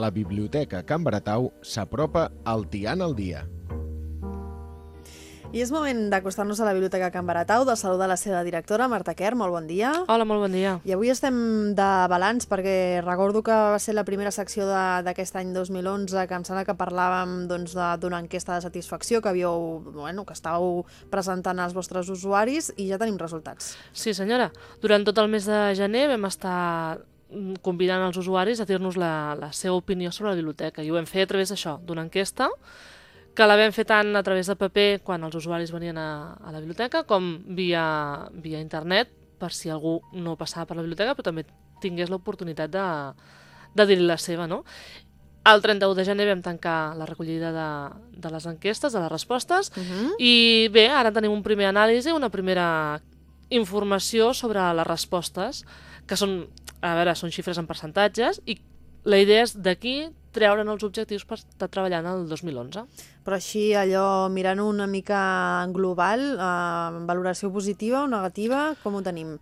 la Biblioteca Can Baratau s'apropa al Tian al dia. I és moment d'acostar-nos a la Biblioteca Can Baratau, de saludar la seva directora, Marta Quer, molt bon dia. Hola, molt bon dia. I avui estem de balanç perquè recordo que va ser la primera secció d'aquest any 2011 que em sembla que parlàvem doncs, d'una doncs, enquesta de satisfacció que havíeu, bueno, que estàveu presentant als vostres usuaris i ja tenim resultats. Sí, senyora. Durant tot el mes de gener vam estar convidant els usuaris a dir-nos la, la seva opinió sobre la biblioteca i ho vam fer a través d'això, d'una enquesta que la vam fer tant a través de paper quan els usuaris venien a, a la biblioteca com via, via internet per si algú no passava per la biblioteca però també tingués l'oportunitat de, de dir-li la seva, no? El 31 de gener vam tancar la recollida de, de les enquestes, de les respostes, uh -huh. i bé, ara tenim un primer anàlisi, una primera informació sobre les respostes, que són, a veure, són xifres en percentatges, i la idea és d'aquí treure'n els objectius per estar treballant el 2011. Però així, allò, mirant una mica en global, eh, valoració positiva o negativa, com ho tenim?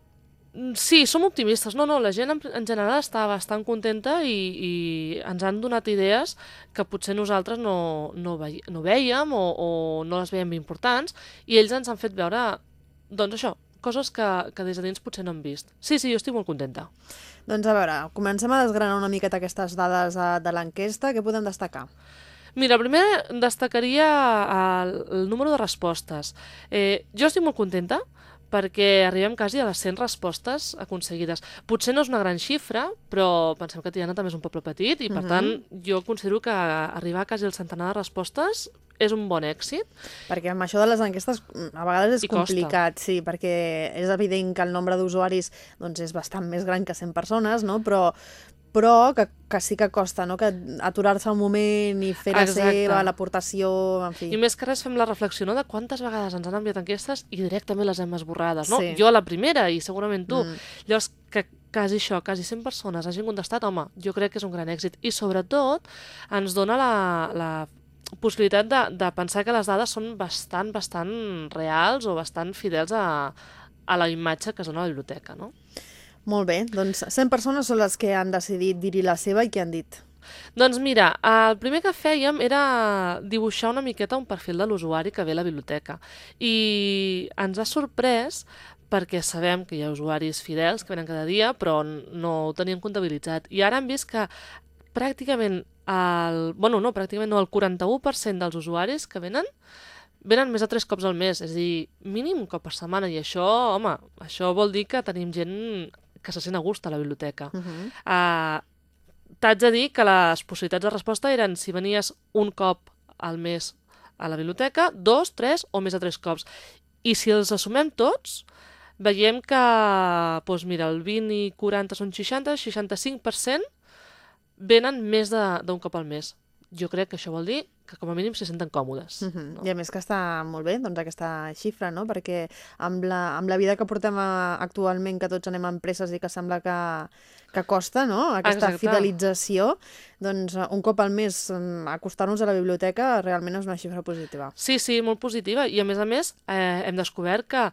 Mm, sí, som optimistes. No, no, la gent en, en general està bastant contenta i, i ens han donat idees que potser nosaltres no, no, vei, no veiem o, o no les veiem importants i ells ens han fet veure, doncs això, coses que, que des de dins potser no hem vist. Sí, sí, jo estic molt contenta. Doncs a veure, comencem a desgranar una miqueta aquestes dades de, de l'enquesta. Què podem destacar? Mira, primer destacaria el, el número de respostes. Eh, jo estic molt contenta perquè arribem quasi a les 100 respostes aconseguides. Potser no és una gran xifra, però pensem que Tiana també és un poble petit i, per uh -huh. tant, jo considero que arribar quasi al centenar de respostes és un bon èxit. Perquè amb això de les enquestes a vegades és I complicat, costa. sí, perquè és evident que el nombre d'usuaris doncs, és bastant més gran que 100 persones, no? però, però que, que sí que costa, no? que aturar-se un moment i fer la Exacte. seva, l'aportació, en fi. I més que res fem la reflexió no? de quantes vegades ens han enviat enquestes i directament les hem esborrades. No? Sí. Jo la primera i segurament tu. Mm. Llavors, que quasi això, quasi 100 persones hagin contestat, home, jo crec que és un gran èxit. I sobretot ens dona la, la possibilitat de, de pensar que les dades són bastant, bastant reals o bastant fidels a, a la imatge que es dona a la biblioteca, no? Molt bé, doncs 100 persones són les que han decidit dir-hi la seva i què han dit? Doncs mira, el primer que fèiem era dibuixar una miqueta un perfil de l'usuari que ve a la biblioteca i ens ha sorprès perquè sabem que hi ha usuaris fidels que venen cada dia, però no ho teníem comptabilitzat. I ara hem vist que pràcticament el, bueno, no, pràcticament no, el 41% dels usuaris que venen venen més de tres cops al mes, és a dir, mínim un cop per setmana, i això, home, això vol dir que tenim gent que se sent a gust a la biblioteca. Uh -huh. uh, T'haig de dir que les possibilitats de resposta eren si venies un cop al mes a la biblioteca, dos, tres o més de tres cops. I si els assumem tots, veiem que, doncs mira, el 20 i 40 són 60, 65% venen més d'un cop al mes. Jo crec que això vol dir que com a mínim se senten còmodes. Uh -huh. no? I a més que està molt bé doncs, aquesta xifra, no? perquè amb la, amb la vida que portem a, actualment, que tots anem a empreses i que sembla que, que costa, no? aquesta Exacte. fidelització, doncs un cop al mes mm, acostar-nos a la biblioteca realment és una xifra positiva. Sí, sí, molt positiva. I a més a més eh, hem descobert que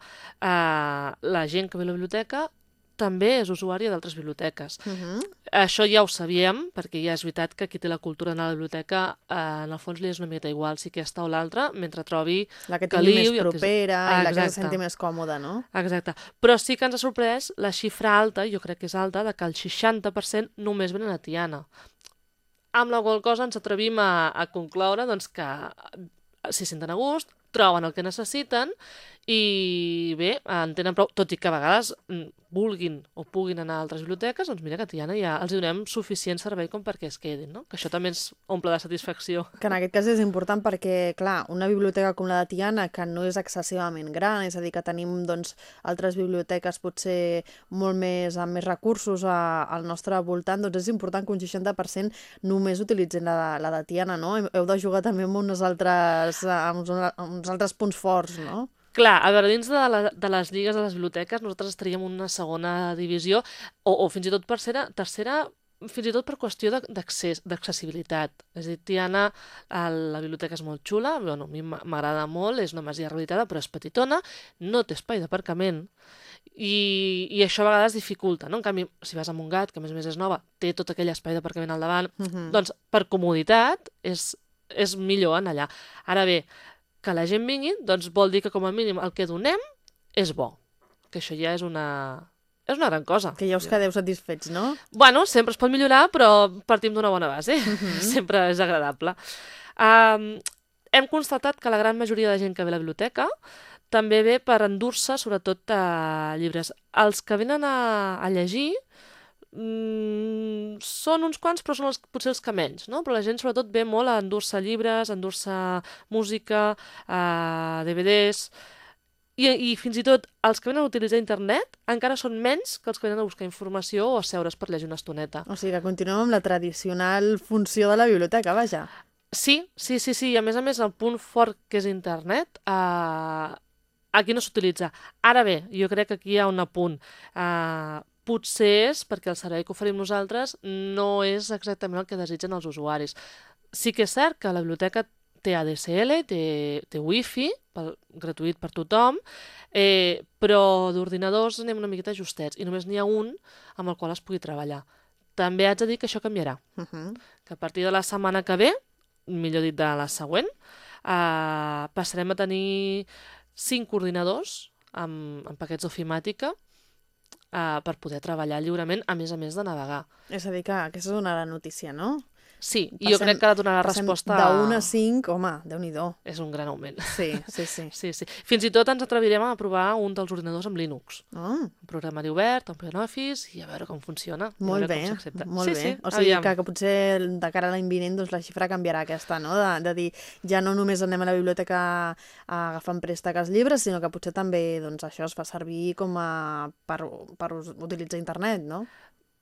eh, la gent que ve a la biblioteca també és usuària d'altres biblioteques. Uh -huh. Això ja ho sabíem, perquè ja és veritat que qui té la cultura a la biblioteca, eh, en el fons li és una mica igual si aquesta o l'altra, mentre trobi La que tingui més propera que... ah, i la que se senti més còmoda, no? Exacte. Però sí que ens ha sorprès la xifra alta, jo crec que és alta, de que el 60% només venen a Tiana. Amb la qual cosa ens atrevim a, a concloure doncs, que s'hi senten a gust, troben el que necessiten i bé, en tenen prou, tot i que a vegades mm, vulguin o puguin anar a altres biblioteques, doncs mira que Tiana ja els donem suficient servei com perquè es quedin, no? Que això també ens omple de satisfacció. Que en aquest cas és important perquè, clar, una biblioteca com la de Tiana, que no és excessivament gran, és a dir, que tenim doncs, altres biblioteques potser molt més amb més recursos a, al nostre voltant, doncs és important que un 60% només utilitzin la, la de Tiana, no? Heu de jugar també amb uns altres, amb uns, amb uns altres punts forts, no? Clar, a veure, dins de, la, de les lligues de les biblioteques nosaltres estaríem en una segona divisió o, o fins i tot per tercera, tercera fins i tot per qüestió d'accessibilitat. És a dir, Tiana, la biblioteca és molt xula, bueno, a mi m'agrada molt, és una masia rehabilitada, però és petitona, no té espai d'aparcament, i, i això a vegades dificulta, no? En canvi, si vas a Montgat, que a més a més és nova, té tot aquell espai d'aparcament al davant, Uh -huh. doncs per comoditat és, és millor en allà. Ara bé, que la gent vingui, doncs vol dir que com a mínim el que donem és bo, que això ja és una, és una gran cosa. Que ja us quedeu satisfets, no? Bueno, sempre es pot millorar, però partim d'una bona base. sempre és agradable. Um, hem constatat que la gran majoria de gent que ve a la biblioteca també ve per endur-se, sobretot, a llibres. Els que venen a, a llegir mm, són uns quants, però són els, potser els que menys, no? Però la gent, sobretot, ve molt a endur-se llibres, a endur-se música, a DVDs... I, I fins i tot els que venen a utilitzar internet encara són menys que els que venen a buscar informació o a seure's per llegir una estoneta. O sigui que continuem amb la tradicional funció de la biblioteca, vaja. Sí, sí, sí, sí. I a més a més, el punt fort que és internet, eh, aquí no s'utilitza. Ara bé, jo crec que aquí hi ha un apunt. Eh, potser és perquè el servei que oferim nosaltres no és exactament el que desitgen els usuaris. Sí que és cert que la biblioteca té ADSL, té, té wifi, pel, gratuït per tothom, eh, però d'ordinadors anem una miqueta justets i només n'hi ha un amb el qual es pugui treballar. També haig de dir que això canviarà, Uh -huh. que a partir de la setmana que ve, millor dit de la següent, eh, passarem a tenir cinc ordinadors amb, amb paquets d'ofimàtica eh, per poder treballar lliurement, a més a més de navegar. És a dir, que aquesta és una gran notícia, no? Sí, i jo crec que donarà resposta... De 1 a 5, home, déu nhi És un gran augment. Sí, sí, sí. Sí, sí. Fins i tot ens atrevirem a provar un dels ordinadors amb Linux. Oh, Un programari obert, OpenOffice, i a veure com funciona. molt bé, molt sí, bé. Sí, o sigui aviam. que, que potser de cara a l'any vinent doncs, la xifra canviarà aquesta, no? De, de dir, ja no només anem a la biblioteca a agafar en préstec els llibres, sinó que potser també doncs, això es fa servir com a, per, per utilitzar internet, no?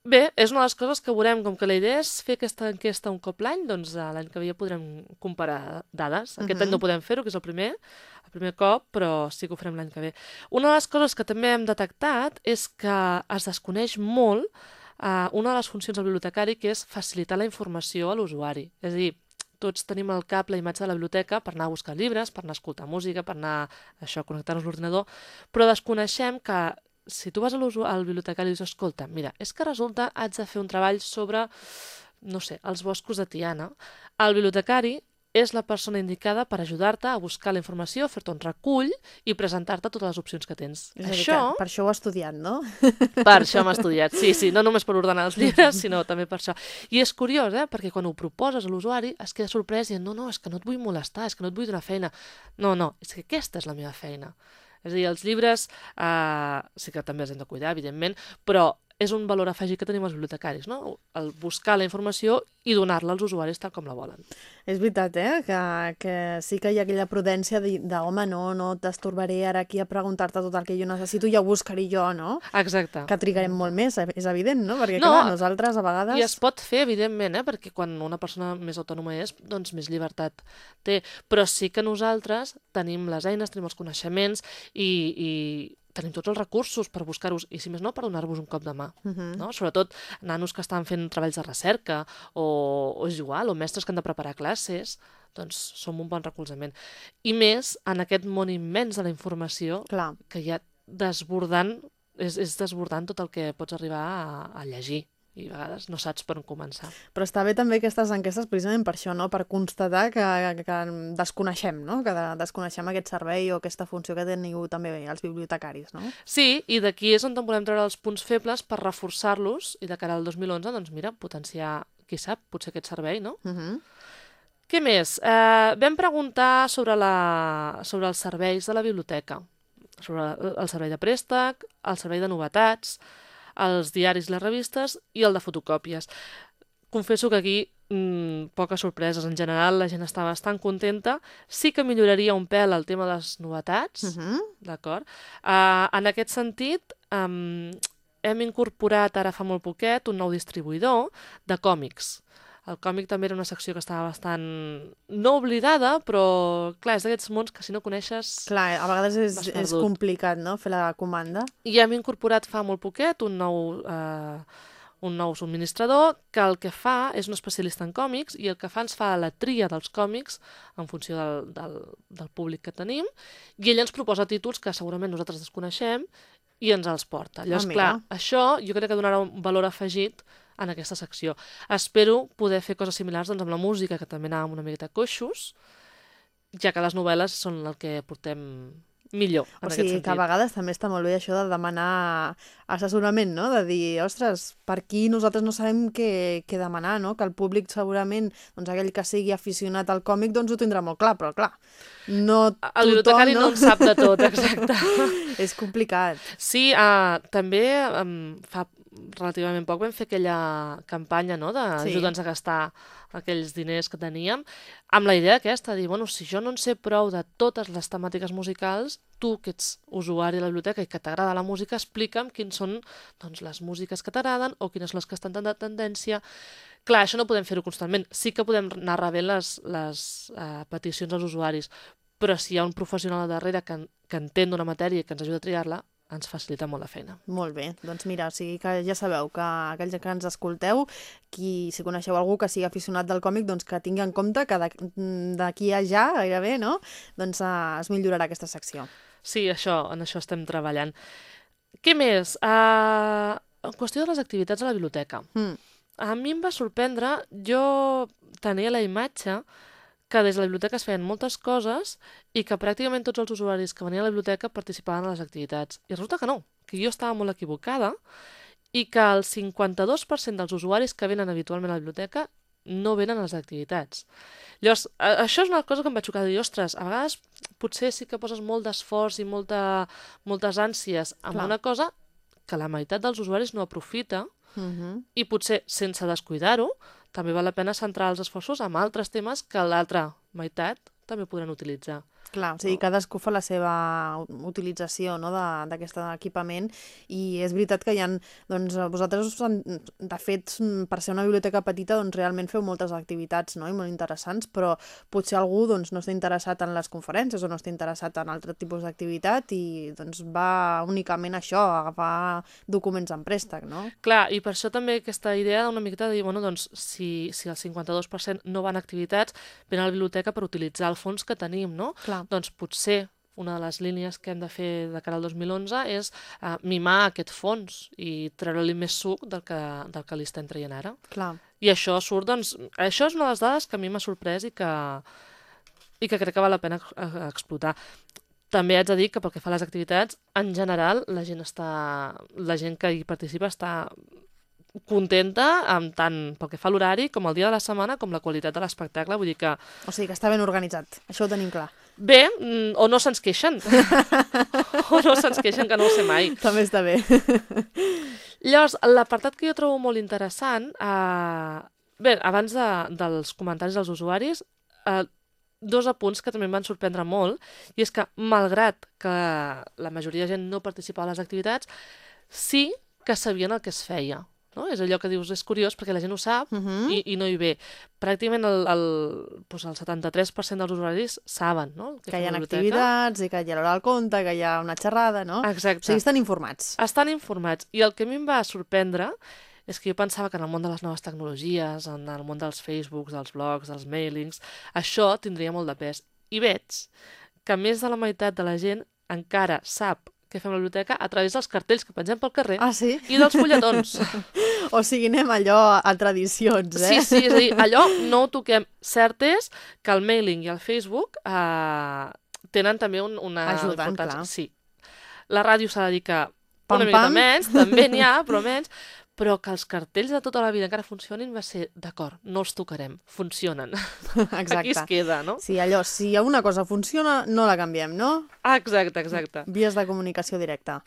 Bé, és una de les coses que veurem, com que la idea és fer aquesta enquesta un cop l'any, doncs l'any que ve ja podrem comparar dades. Aquest any Mhm. no podem fer-ho, que és el primer, el primer cop, però sí que ho farem l'any que ve. Una de les coses que també hem detectat és que es desconeix molt eh, una de les funcions del bibliotecari, que és facilitar la informació a l'usuari. És a dir, tots tenim al cap la imatge de la biblioteca per anar a buscar llibres, per anar a escoltar música, per anar això, a connectar-nos a l'ordinador, però desconeixem que si tu vas a al bibliotecari i dius, escolta, mira, és que resulta haig de fer un treball sobre, no sé, els boscos de Tiana. El bibliotecari és la persona indicada per ajudar-te a buscar la informació, fer-te un recull i presentar-te totes les opcions que tens. És això, que per això ho he estudiat, no? per això hem estudiat, sí, sí, no només per ordenar els llibres, sinó també per això. I és curiós, eh? perquè quan ho proposes a l'usuari es queda sorprès dient, no, no, és que no et vull molestar, és que no et vull donar feina. No, no, és que aquesta és la meva feina. És a dir, els llibres eh, sí que també els hem de cuidar, evidentment, però és un valor afegit que tenim els bibliotecaris, no? El buscar la informació i donar-la als usuaris tal com la volen. És veritat, eh? Que, que sí que hi ha aquella prudència de, de home, no, no t'estorbaré ara aquí a preguntar-te tot el que jo necessito, ja ho buscaré jo, no? Exacte. Que trigarem molt més, és evident, no? Perquè, No, clar, nosaltres a vegades... I es pot fer, evidentment, eh? perquè quan una persona més autònoma és, doncs més llibertat té. Però sí que nosaltres tenim les eines, tenim els coneixements i, i tenim tots els recursos per buscar-vos, i si més no, per donar-vos un cop de mà. Uh -huh. No? Sobretot nanos que estan fent treballs de recerca o, o és igual, o mestres que han de preparar classes, doncs som un bon recolzament. I més en aquest món immens de la informació Clar, que hi ha desbordant, és, és desbordant tot el que pots arribar a, a llegir i a vegades no saps per on començar. però està bé també aquestes enquestes precisament per això, no? Per constatar que, que desconeixem, no? Que de, desconeixem aquest servei o aquesta funció que teniu també els bibliotecaris, no? Sí, i d'aquí és on volem treure els punts febles per reforçar-los i de cara al 2011, doncs mira, potenciar, qui sap, potser aquest servei, no? Uh -huh. Què més? Eh, vam preguntar sobre, la, sobre els serveis de la biblioteca, sobre el servei de préstec, el servei de novetats, els diaris i les revistes i el de fotocòpies. Confesso que aquí mmm, poques sorpreses. En general, la gent està bastant contenta. Sí que milloraria un pèl el tema de les novetats, Uh -huh. D'acord. Uh, en aquest sentit, um, hem incorporat ara fa molt poquet un nou distribuïdor de còmics. El còmic també era una secció que estava bastant no oblidada, però clar, és d'aquests mons que si no coneixes... Clar, a vegades és, és complicat, no?, fer la comanda. I hem incorporat fa molt poquet un nou, eh, un nou subministrador que el que fa és un especialista en còmics i el que fa ens fa la tria dels còmics en funció del, del, del públic que tenim i ell ens proposa títols que segurament nosaltres desconeixem i ens els porta. Llavors, Ah, clar, això jo crec que donarà un valor afegit en aquesta secció. Espero poder fer coses similars doncs, amb la música, que també anàvem una miqueta coixos, ja que les novel·les són el que portem millor, en O sigui, que a vegades també està molt bé això de demanar assessorament, no? De dir, ostres, per aquí nosaltres no sabem què, què demanar, no? Que el públic segurament, doncs aquell que sigui aficionat al còmic, doncs ho tindrà molt clar, però clar, no El bibliotecari no? no en sap de tot, exacte. És complicat. Sí, uh, també um, fa relativament poc vam fer aquella campanya no, d'ajuda'ns a gastar aquells diners que teníem, amb la idea aquesta, de dir, bueno, si jo no en sé prou de totes les temàtiques musicals, tu que ets usuari de la biblioteca i que t'agrada la música, explica'm quins són doncs, les músiques que t'agraden o quines són les que estan de tendència. Clar, això no podem fer-ho constantment. Sí que podem anar rebent les, les uh, peticions dels usuaris, però si hi ha un professional al darrere que, que entén d'una matèria i que ens ajuda a triar-la, ens facilita molt la feina. Molt bé, doncs mira, o sigui que ja sabeu que aquells que ens escolteu, qui, si coneixeu algú que sigui aficionat del còmic, doncs que tingui en compte que d'ac- d'aquí a ja, gairebé, no? doncs uh, es millorarà aquesta secció. Sí, això, en això estem treballant. Què més? Uh, en qüestió de les activitats a la biblioteca. Mm. A mi em va sorprendre, jo tenia la imatge que des de la biblioteca es feien moltes coses i que pràcticament tots els usuaris que venien a la biblioteca participaven a les activitats. I resulta que no, que jo estava molt equivocada i que el 52% dels usuaris que venen habitualment a la biblioteca no venen a les activitats. Llavors, això és una cosa que em va xocar, de dir, ostres, a vegades potser sí que poses molt d'esforç i molta, moltes ànsies en Clar. una cosa que la meitat dels usuaris no aprofita Mm -hmm. i potser, sense descuidar-ho, també val la pena centrar els esforços en altres temes que l'altra meitat també podran utilitzar. Clar, o sigui, cadascú fa la seva utilització no, d'aquest equipament i és veritat que hi ha, doncs, vosaltres, de fet, per ser una biblioteca petita, doncs realment feu moltes activitats no, i molt interessants, però potser algú doncs, no està interessat en les conferències o no està interessat en altre tipus d'activitat i doncs va únicament a això, a agafar documents en préstec, no? Clar, i per això també aquesta idea d'una miqueta de dir, bueno, doncs, si, si el 52% no van a activitats, venen a la biblioteca per utilitzar el fons que tenim, no? Clar. Doncs potser una de les línies que hem de fer de cara al 2011 és uh, mimar aquest fons i treure-li més suc del que, del que li estem traient ara. Clar. I això surt, doncs, això és una de les dades que a mi m'ha sorprès i que, i que crec que val la pena eh, explotar. També haig de dir que pel que fa a les activitats, en general, la gent està, la gent que hi participa està contenta amb tant pel que fa a l'horari com el dia de la setmana com la qualitat de l'espectacle, vull dir que O sigui, que està ben organitzat, això ho tenim clar. Bé, mm, o no se'ns queixen o no se'ns queixen que no ho sé mai També està bé. Llavors, l'apartat que jo trobo molt interessant, eh, bé, abans de, dels comentaris dels usuaris, eh, dos apunts que també em van sorprendre molt, i és que, malgrat que la majoria de gent no participava a les activitats, sí que sabien el que es feia. No? És allò que dius, és curiós, perquè la gent ho sap Uh -huh. i, i no hi ve. Pràcticament el, el, doncs el 73% dels usuaris saben no? Que fa hi ha activitats i que hi ha l'hora al compte, que hi ha una xerrada, no? Exacte. O sigui, estan informats. estan informats. I el que a mi em va sorprendre és que jo pensava que en el món de les noves tecnologies, en el món dels Facebooks, dels blogs, dels mailings, això tindria molt de pes. I veig que més de la meitat de la gent encara sap què fem a la biblioteca a través dels cartells que pengem pel carrer Ah, sí? i dels fulletons. O sigui, anem allò a tradicions, eh? Sí, sí, és a dir, allò no ho toquem. Cert és que el mailing i el Facebook eh, tenen també un, una Ajuden, importància. clar. Sí. La ràdio s'ha de dir que Pam, una mica pam. menys, també n'hi ha, però menys, però que els cartells de tota la vida encara funcionin va ser, d'acord, no els tocarem, funcionen. Aquí es Exacte. queda, no? Sí, allò, si una cosa funciona, no la canviem, no? Ah, exacte, exacte. Vies de comunicació directa.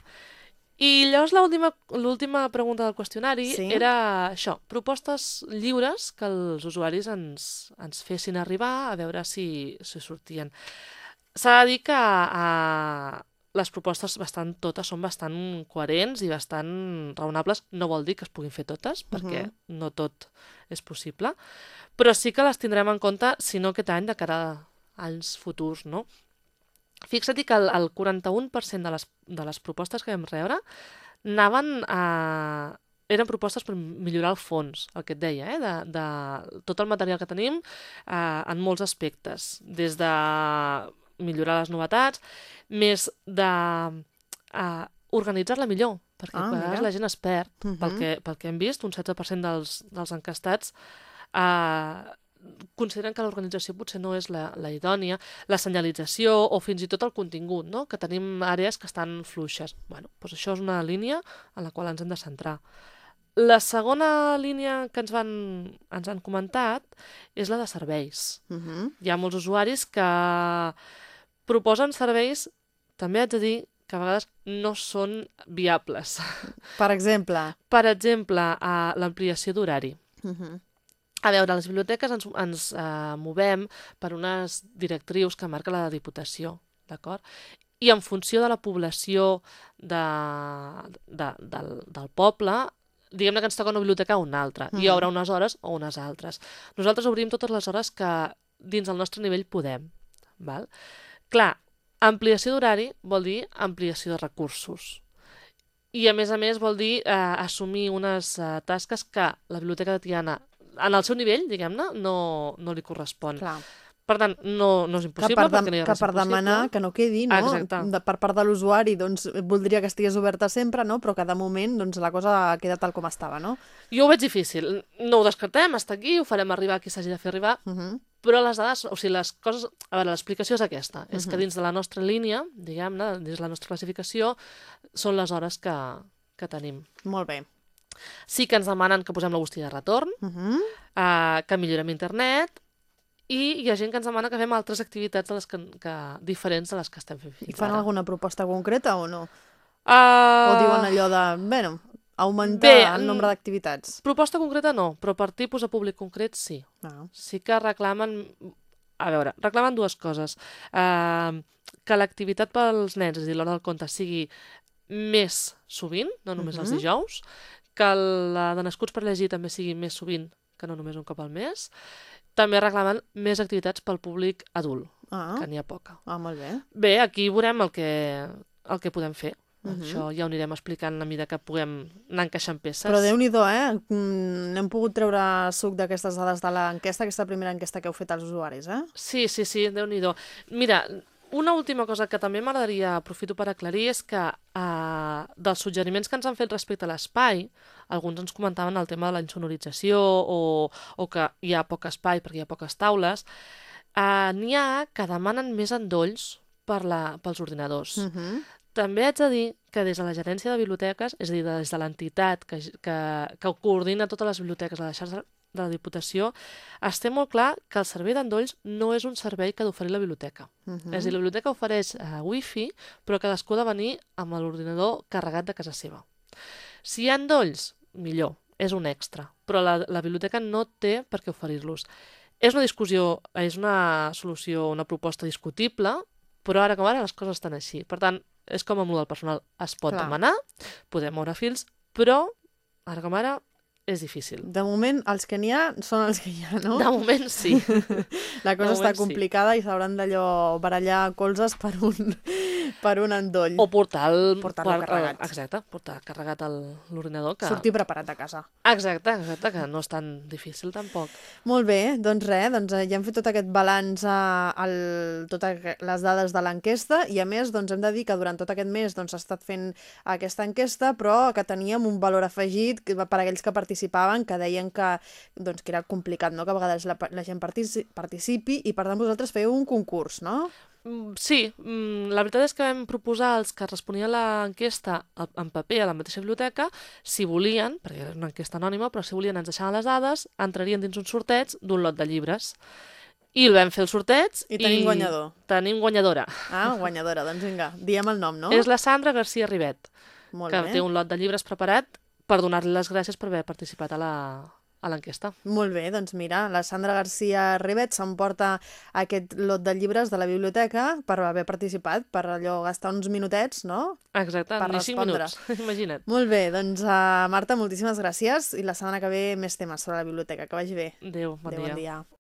I llavors l'última l'última pregunta del qüestionari Sí. era això, propostes lliures que els usuaris ens, ens fessin arribar a veure si, si sortien. S'ha de dir que a, les propostes bastant, totes són bastant coherents i bastant raonables. No vol dir que es puguin fer totes, perquè no tot és possible, però sí que les tindrem en compte, si no aquest any, de cara a anys futurs, no? Fixa't que el, el 41% de les, de les propostes que vam rebre anaven a... eren propostes per millorar el fons, el que et deia, eh? de, de tot el material que tenim eh, en molts aspectes, des de millorar les novetats, més de eh, organitzar-la millor, perquè Ah, a vegades mira. la gent es perd. Mhm. pel, que, pel que hem vist, un 16% dels, dels encastats eh, consideren que l'organització potser no és la, la idònia, la senyalització o fins i tot el contingut, no? que tenim àrees que estan fluixes. Bueno, doncs això és una línia en la qual ens hem de centrar. La segona línia que ens, van, ens han comentat és la de serveis. Uh -huh. Hi ha molts usuaris que proposen serveis, també haig de dir que a vegades no són viables. Per exemple. Per exemple, a l'ampliació d'horari. Uh -huh. A veure, les biblioteques ens, ens eh, movem per unes directrius que marca la Diputació, d'acord? I en funció de la població de, de, del, del poble, diguem-ne que ens toca una biblioteca o una altra. Mm. Hi Mhm. haurà unes hores o unes altres. Nosaltres obrim totes les hores que dins del nostre nivell podem. Val? Clar, ampliació d'horari vol dir ampliació de recursos. I, a més a més, vol dir eh, assumir unes eh, tasques que la Biblioteca de Tiana, en el seu nivell, diguem-ne, no, no li correspon. Clar. Per tant, no, no és Que impossible, per, perquè de, no que per demanar que no quedi, no? Exacte. De, per part de l'usuari, doncs, voldria que estigués oberta sempre, no? Però que de moment, doncs, la cosa queda tal com estava, no? Jo ho veig difícil. No ho descartem, està aquí, ho farem arribar a qui s'hagi de fer arribar, Uh -huh. però les dades, o sigui, les coses... A veure, l'explicació és aquesta. És Mhm. que dins de la nostra línia, diguem-ne, dins de la nostra classificació, són les hores que, que tenim. Molt bé. Sí que ens demanen que posem la bústia de retorn, Uh -huh. eh, que millorem internet, i hi ha gent que ens demana que fem altres activitats de les que, que, diferents de les que estem fent I fins fan ara. alguna proposta concreta o no? Uh, O diuen allò de, bueno, augmentar Bé, el mm, nombre d'activitats? Proposta concreta no, però per tipus de públic concret sí. Ah. sí que reclamen... A veure, reclamen dues coses. Uh, que l'activitat pels nens, és a dir, l'hora del conte, sigui més sovint, no només els Mhm. dijous, que la de Nascuts per llegir també sigui més sovint que no només un cop al mes. També reclamen més activitats pel públic adult, Ah. que n'hi ha poca. ah, molt bé. Bé, aquí veurem el que, el que podem fer. Mhm. Això ja ho anirem explicant a mesura que puguem anar encaixant peces. Però déu-n'hi-do, eh? Mm, N'hem pogut treure suc d'aquestes dades de l'enquesta, aquesta primera enquesta que heu fet als usuaris, eh? Sí, sí, sí, déu nhi Mira, una última cosa que també m'agradaria, aprofito per aclarir, és que eh, dels suggeriments que ens han fet respecte a l'espai, alguns ens comentaven el tema de la insonorització o, o que hi ha poc espai perquè hi ha poques taules, eh, n'hi ha que demanen més endolls per la, pels ordinadors. Uh -huh. També haig de dir que des de la gerència de biblioteques, és a dir, des de l'entitat que, que, que coordina totes les biblioteques de la xarxa de la Diputació, estem molt clar que el servei d'endolls no és un servei que ha d'oferir la biblioteca. Uh Mm. -huh. És a dir, la biblioteca ofereix uh, wifi, però cadascú ha de venir amb l'ordinador carregat de casa seva. Si hi ha endolls, millor, és un extra, però la, la biblioteca no té per què oferir-los. És una discussió, és una solució, una proposta discutible, però ara com ara les coses estan així. Per tant, és com amb el del personal. Es pot Clar. demanar, podem moure fils, però ara com ara és difícil. De moment, els que n'hi ha són els que hi ha, no? De moment sí. La cosa està moment sí. complicada i s'hauran d'allò barallar colzes per un, per un endoll. O portar el... Portar-lo per- carregat. Exacte, portar carregat l'ordinador. Que... Sortir preparat de casa. Exacte, exacte, que no és tan difícil tampoc. Molt bé, doncs res, doncs eh, ja hem fet tot aquest balanç a el, totes les dades de l'enquesta i a més doncs hem de dir que durant tot aquest mes doncs, s'ha estat fent aquesta enquesta però que teníem un valor afegit per a aquells que participaven que deien que, doncs, que era complicat, no? que a vegades la, la gent partici, participi i per tant vosaltres feu un concurs, no? Mm, Sí, mm, la veritat és que vam proposar als que responien a l'enquesta en paper a la mateixa biblioteca, si volien, perquè era una enquesta anònima, però si volien ens deixaven les dades, entrarien dins un sorteig d'un lot de llibres. I el vam fer el sorteig I tenim guanyador. Tenim guanyadora. Ah, guanyadora, doncs vinga, diem el nom, no? És la Sandra García Ribet, Molt que bé. té un lot de llibres preparat per donar-li les gràcies per haver participat a la a l'enquesta. Molt bé, doncs mira, la Sandra García Ribet s'emporta aquest lot de llibres de la biblioteca per haver participat, per allò gastar uns minutets, no? Exacte, Per ni cinc respondre. minuts, imagina't. Molt bé, doncs uh, Marta, moltíssimes gràcies i la setmana que ve més temes sobre la biblioteca. Que vagi bé. Adéu, bon Adéu, dia. bon dia.